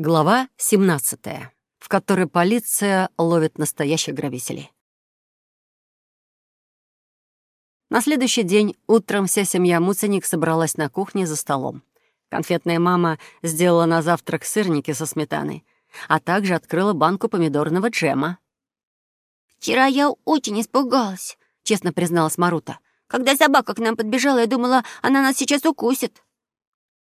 Глава 17, в которой полиция ловит настоящих грабителей. На следующий день утром вся семья Муценик собралась на кухне за столом. Конфетная мама сделала на завтрак сырники со сметаной, а также открыла банку помидорного джема. «Вчера я очень испугалась», — честно призналась Марута. «Когда собака к нам подбежала, я думала, она нас сейчас укусит».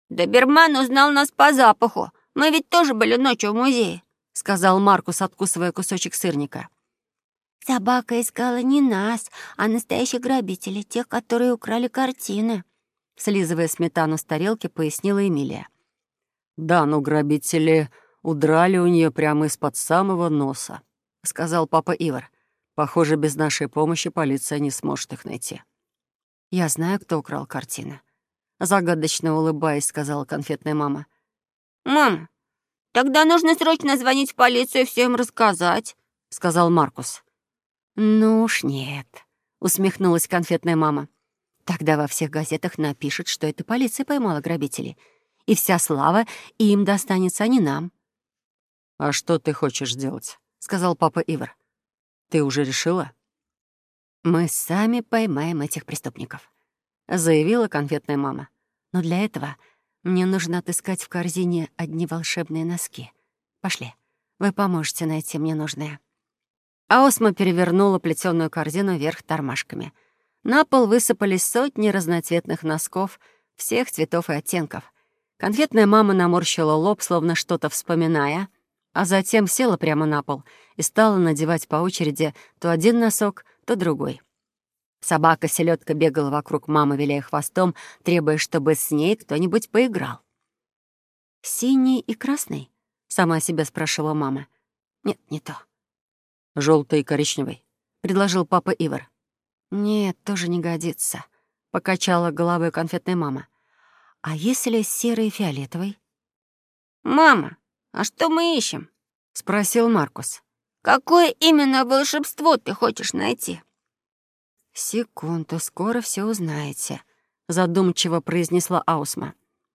«Доберман узнал нас по запаху», мы ведь тоже были ночью в музее», — сказал Маркус, откусывая кусочек сырника. «Собака искала не нас, а настоящих грабителей, тех, которые украли картины», — слизывая сметану с тарелки, пояснила Эмилия. «Да, но грабители удрали у нее прямо из-под самого носа», — сказал папа Ивар. «Похоже, без нашей помощи полиция не сможет их найти». «Я знаю, кто украл картины», — загадочно улыбаясь, сказала конфетная мама. «Мам, тогда нужно срочно звонить в полицию и всем рассказать», — сказал Маркус. «Ну уж нет», — усмехнулась конфетная мама. «Тогда во всех газетах напишут, что это полиция поймала грабителей, и вся слава им достанется, а не нам». «А что ты хочешь сделать?» — сказал папа Ивар. «Ты уже решила?» «Мы сами поймаем этих преступников», — заявила конфетная мама. «Но для этого мне нужно отыскать в корзине одни волшебные носки. Пошли, вы поможете найти мне нужное». Аосма перевернула плетеную корзину вверх тормашками. На пол высыпались сотни разноцветных носков всех цветов и оттенков. Конфетная мама наморщила лоб, словно что-то вспоминая, а затем села прямо на пол и стала надевать по очереди то один носок, то другой. Собака-селедка бегала вокруг мамы, виляя хвостом, требуя, чтобы с ней кто-нибудь поиграл. «Синий и красный?» — сама себя спрашивала мама. «Нет, не то». Желтый и коричневый», — предложил папа Ивар. «Нет, тоже не годится», — покачала головой конфетная мама. «А если серый и фиолетовый?» «Мама, а что мы ищем?» — спросил Маркус. «Какое именно волшебство ты хочешь найти?» «Секунду, скоро все узнаете», — задумчиво произнесла Аусма.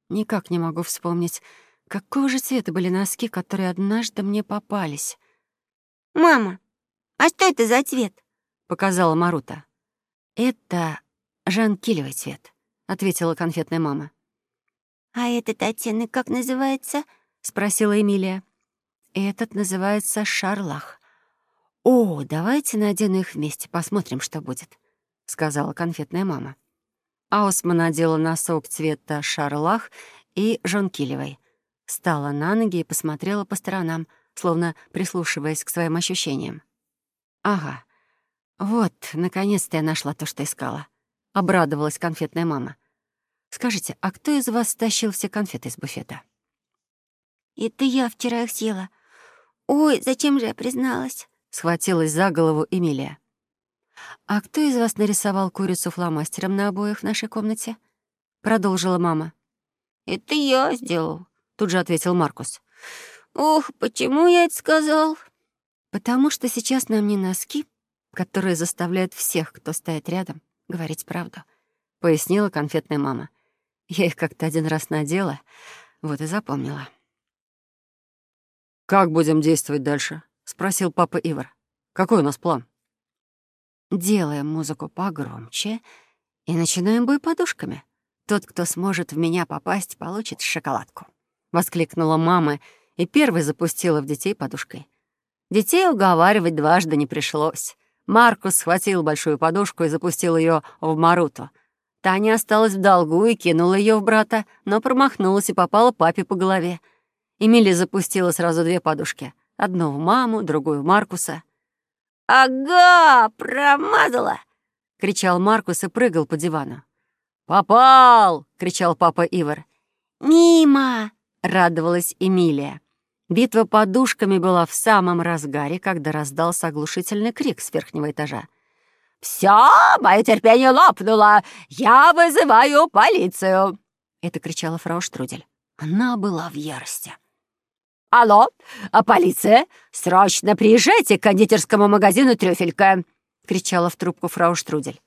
«Никак не могу вспомнить, какого же цвета были носки, которые однажды мне попались». «Мама, а что это за цвет?» — показала Марута. «Это жанкилевый цвет», — ответила конфетная мама. «А этот оттенок как называется?» — спросила Эмилия. «Этот называется шарлах. О, давайте надену их вместе, посмотрим, что будет» сказала конфетная мама. Аусма надела носок цвета шарлах и жонкилевой. Встала на ноги и посмотрела по сторонам, словно прислушиваясь к своим ощущениям. «Ага, вот, наконец-то я нашла то, что искала», — обрадовалась конфетная мама. «Скажите, а кто из вас стащил все конфеты из буфета?» «Это я вчера их съела. Ой, зачем же я призналась?» — схватилась за голову Эмилия. «А кто из вас нарисовал курицу фломастером на обоях в нашей комнате?» — продолжила мама. «Это я сделал», — тут же ответил Маркус. «Ох, почему я это сказал?» «Потому что сейчас нам не носки, которые заставляют всех, кто стоит рядом, говорить правду», — пояснила конфетная мама. «Я их как-то один раз надела, вот и запомнила». «Как будем действовать дальше?» — спросил папа Ивар. «Какой у нас план?» Делаем музыку погромче и начинаем бой подушками. Тот, кто сможет в меня попасть, получит шоколадку. Воскликнула мама и первой запустила в детей подушкой. Детей уговаривать дважды не пришлось. Маркус схватил большую подушку и запустил ее в Маруту. Таня осталась в долгу и кинула ее в брата, но промахнулась и попала папе по голове. Эмили запустила сразу две подушки. Одну в маму, другую в Маркуса. «Ага, промазала!» — кричал Маркус и прыгал по дивану. «Попал!» — кричал папа Ивар. «Мимо!» — радовалась Эмилия. Битва подушками была в самом разгаре, когда раздался оглушительный крик с верхнего этажа. «Все, мое терпение лопнуло! Я вызываю полицию!» — это кричала фрау Штрудель. Она была в ярости. «Алло, а полиция? Срочно приезжайте к кондитерскому магазину «Трюфелька!» — кричала в трубку фрау Штрудель.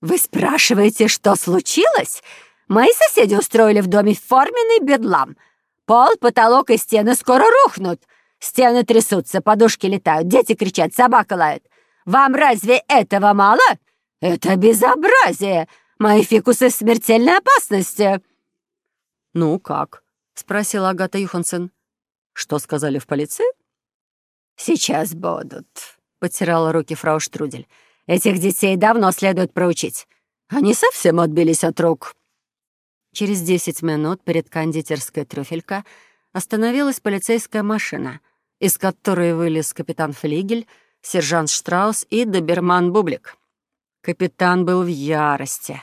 «Вы спрашиваете, что случилось? Мои соседи устроили в доме форменный бедлам. Пол, потолок и стены скоро рухнут. Стены трясутся, подушки летают, дети кричат, собака лает. Вам разве этого мало? Это безобразие! Мои фикусы в смертельной опасности!» «Ну как?» — спросила Агата Юхансен. «Что сказали в полиции?» «Сейчас будут», — потирала руки фрау Штрудель. «Этих детей давно следует проучить. Они совсем отбились от рук». Через десять минут перед кондитерской трюфелька остановилась полицейская машина, из которой вылез капитан Флигель, сержант Штраус и доберман Бублик. Капитан был в ярости.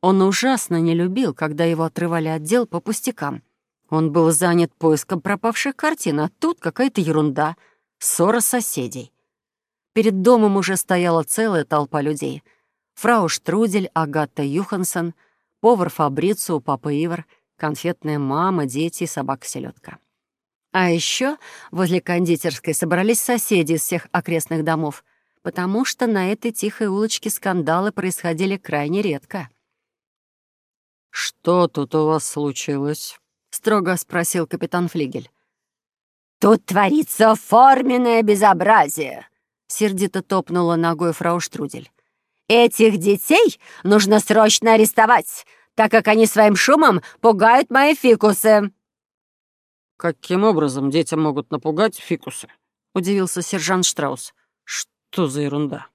Он ужасно не любил, когда его отрывали от дел по пустякам. Он был занят поиском пропавших картин, а тут какая-то ерунда — ссора соседей. Перед домом уже стояла целая толпа людей. Фрау Штрудель, Агата Юхансон, повар Фабрицу, папа Ивар, конфетная мама, дети собака-селедка. А еще возле кондитерской собрались соседи из всех окрестных домов, потому что на этой тихой улочке скандалы происходили крайне редко. «Что тут у вас случилось?» — строго спросил капитан Флигель. «Тут творится форменное безобразие», — сердито топнула ногой фрау Штрудель. «Этих детей нужно срочно арестовать, так как они своим шумом пугают мои фикусы». «Каким образом дети могут напугать фикусы?» — удивился сержант Штраус. «Что за ерунда?»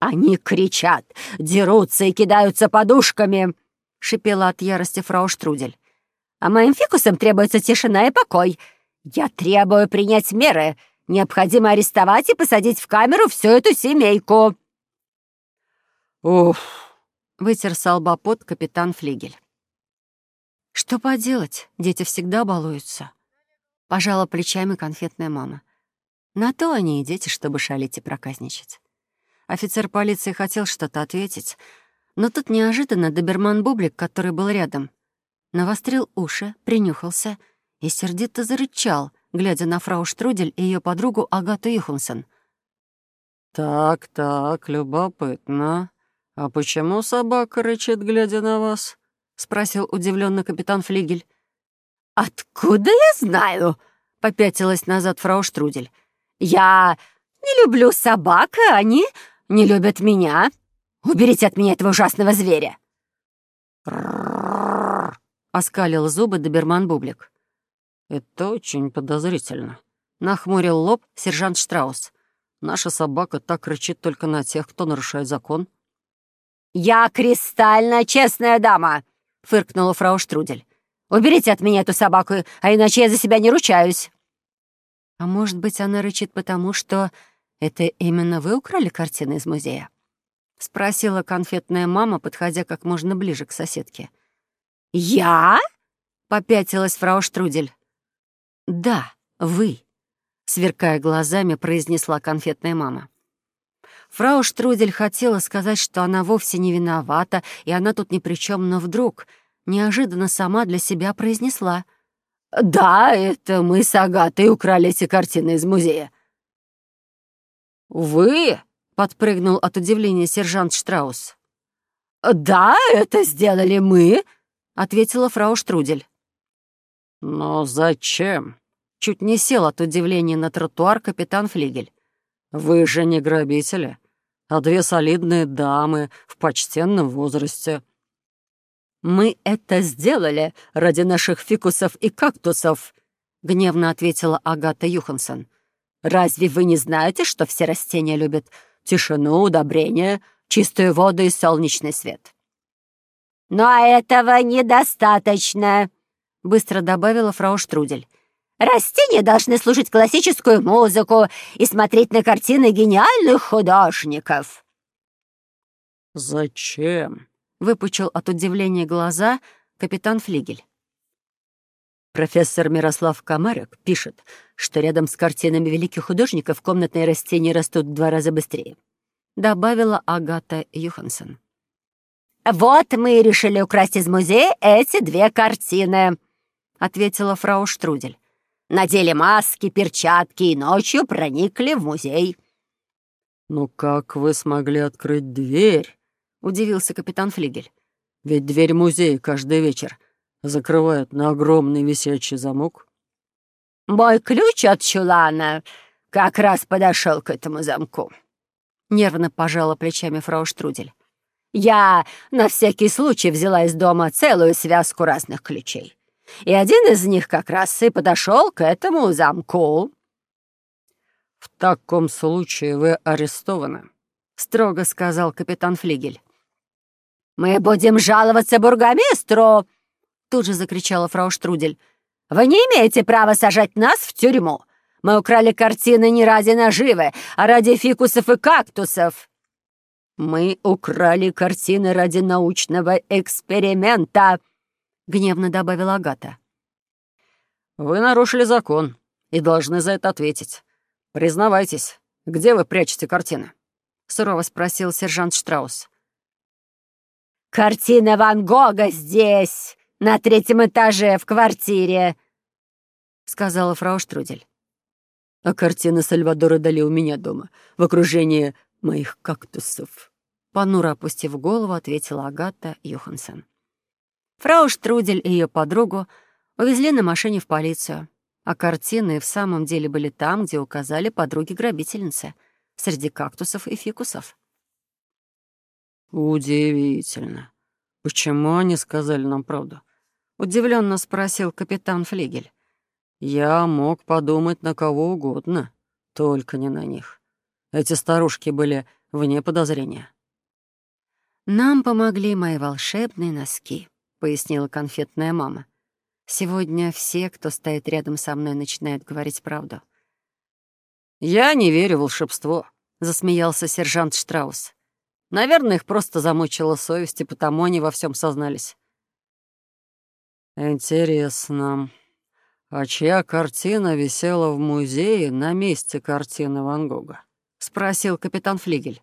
«Они кричат, дерутся и кидаются подушками», — шипела от ярости фрау Штрудель. «А моим фикусам требуется тишина и покой. «Я требую принять меры. Необходимо арестовать и посадить в камеру всю эту семейку». «Уф!» — вытер с лба капитан Флигель. «Что поделать? Дети всегда балуются». Пожала плечами конфетная мама. На то они и дети, чтобы шалить и проказничать. Офицер полиции хотел что-то ответить, но тут неожиданно доберман Бублик, который был рядом, навострил уши, принюхался — и сердито зарычал, глядя на фрау Штрудель и ее подругу Агату Ихунсен. «Так, так, любопытно. А почему собака рычит, глядя на вас?» — спросил удивленно капитан Флигель. «Откуда я знаю?» — попятилась назад фрау Штрудель. «Я не люблю собак, а они не любят меня. Уберите от меня этого ужасного зверя!» Оскалил зубы доберман Бублик. «Это очень подозрительно», — нахмурил лоб сержант Штраус. «Наша собака так рычит только на тех, кто нарушает закон». «Я кристально честная дама», — фыркнула фрау Штрудель. «Уберите от меня эту собаку, а иначе я за себя не ручаюсь». «А может быть, она рычит потому, что это именно вы украли картины из музея?» — спросила конфетная мама, подходя как можно ближе к соседке. «Я?» — попятилась фрау Штрудель. «Да, вы», — сверкая глазами, произнесла конфетная мама. Фрау Штрудель хотела сказать, что она вовсе не виновата, и она тут ни при чем, но вдруг неожиданно сама для себя произнесла. «Да, это мы с Агатой украли эти картины из музея». «Вы?» — подпрыгнул от удивления сержант Штраус. «Да, это сделали мы», — ответила фрау Штрудель. «Но зачем?» Чуть не сел от удивления на тротуар капитан Флигель. «Вы же не грабители, а две солидные дамы в почтенном возрасте». «Мы это сделали ради наших фикусов и кактусов», — гневно ответила Агата Юхансон. «Разве вы не знаете, что все растения любят тишину, удобрение, чистую воду и солнечный свет?» «Но этого недостаточно», быстро добавила фрау Штрудель. «Растения должны слушать классическую музыку и смотреть на картины гениальных художников». «Зачем?» — выпучил от удивления глаза капитан Флигель. Профессор Мирослав Комарик пишет, что рядом с картинами великих художников комнатные растения растут в два раза быстрее. Добавила Агата Юхансон. «Вот мы и решили украсть из музея эти две картины», — ответила фрау Штрудель. «Надели маски, перчатки и ночью проникли в музей». «Ну как вы смогли открыть дверь?» — удивился капитан Флигель. «Ведь дверь музея каждый вечер закрывают на огромный висячий замок?» «Мой ключ от чулана как раз подошел к этому замку», — нервно пожала плечами фрау Штрудель. «Я на всякий случай взяла из дома целую связку разных ключей, и один из них как раз и подошел к этому замку». «В таком случае вы арестованы», — строго сказал капитан Флигель. «Мы будем жаловаться бургомистру!» Тут же закричала фрау Штрудель. «Вы не имеете права сажать нас в тюрьму! Мы украли картины не ради наживы, а ради фикусов и кактусов!» «Мы украли картины ради научного эксперимента!» — гневно добавила Агата. «Вы нарушили закон и должны за это ответить. Признавайтесь, где вы прячете картины?» — сурово спросил сержант Штраус. «Картина Ван Гога здесь, на третьем этаже, в квартире», — сказала фрау Штрудель. «А картина Сальвадора Дали у меня дома, в окружении моих кактусов», — понуро опустив голову, ответила Агата Йоханссон. Фрау Штрудель и ее подругу увезли на машине в полицию, а картины в самом деле были там, где указали подруги-грабительницы, среди кактусов и фикусов. «Удивительно. Почему они сказали нам правду?» — удивленно спросил капитан Флигель. «Я мог подумать на кого угодно, только не на них. Эти старушки были вне подозрения». «Нам помогли мои волшебные носки», — пояснила конфетная мама. «Сегодня все, кто стоит рядом со мной, начинают говорить правду». «Я не верю в волшебство», — засмеялся сержант Штраус. Наверное, их просто замучила совесть, и потому они во всем сознались. Интересно, а чья картина висела в музее на месте картины Ван Гога? Спросил капитан Флигель.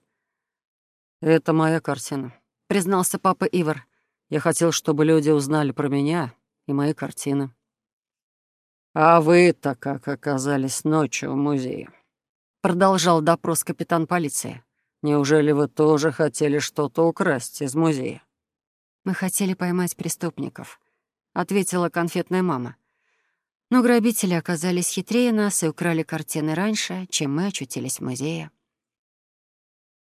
Это моя картина, признался папа Ивар. Я хотел, чтобы люди узнали про меня и мои картины. А вы-то как оказались ночью в музее? Продолжал допрос капитан полиции. Неужели вы тоже хотели что-то украсть из музея?» «Мы хотели поймать преступников», — ответила конфетная мама. «Но грабители оказались хитрее нас и украли картины раньше, чем мы очутились в музее».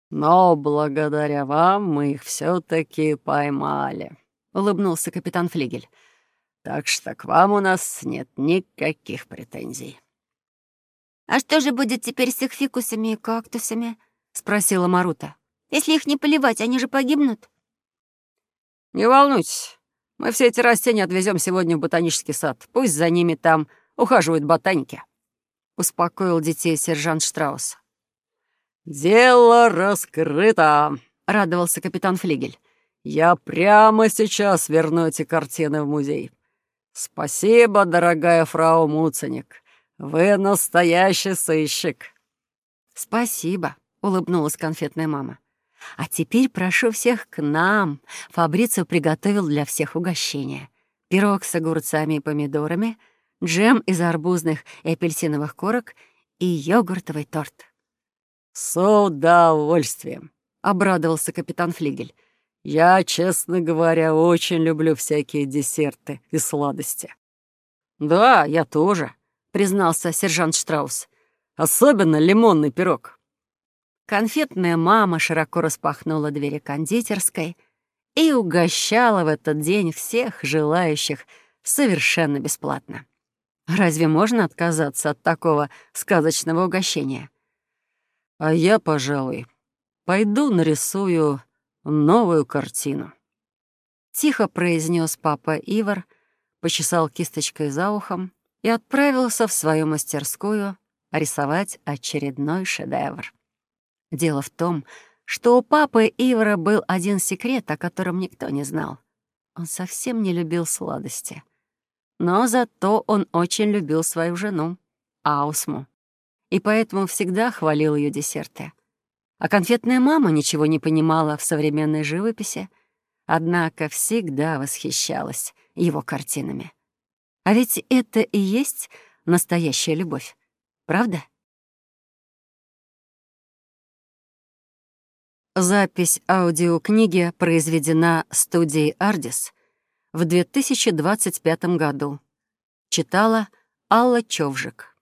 «Но благодаря вам мы их все таки поймали», — улыбнулся капитан Флигель. «Так что к вам у нас нет никаких претензий». «А что же будет теперь с их фикусами и кактусами?» — спросила Марута. «Если их не поливать, они же погибнут». «Не волнуйтесь, мы все эти растения отвезем сегодня в ботанический сад. Пусть за ними там ухаживают ботаники», — успокоил детей сержант Штраус. «Дело раскрыто», — радовался капитан Флигель. «Я прямо сейчас верну эти картины в музей. Спасибо, дорогая фрау Муценик. Вы настоящий сыщик». «Спасибо», — улыбнулась конфетная мама. «А теперь прошу всех к нам. Фабрицио приготовил для всех угощение. Пирог с огурцами и помидорами, джем из арбузных и апельсиновых корок и йогуртовый торт». «С удовольствием», — обрадовался капитан Флигель. «Я, честно говоря, очень люблю всякие десерты и сладости». «Да, я тоже», — признался сержант Штраус. «Особенно лимонный пирог». Конфетная мама широко распахнула двери кондитерской и угощала в этот день всех желающих совершенно бесплатно. Разве можно отказаться от такого сказочного угощения? А я, пожалуй, пойду нарисую новую картину. Тихо произнес папа Ивар, почесал кисточкой за ухом и отправился в свою мастерскую рисовать очередной шедевр. Дело в том, что у папы Ивара был один секрет, о котором никто не знал. Он совсем не любил сладости. Но зато он очень любил свою жену, Аусму, и поэтому всегда хвалил ее десерты. А конфетная мама ничего не понимала в современной живописи, однако всегда восхищалась его картинами. А ведь это и есть настоящая любовь, правда? Запись аудиокниги произведена студией «Ардис» в 2025 году. Читала Алла Човжик.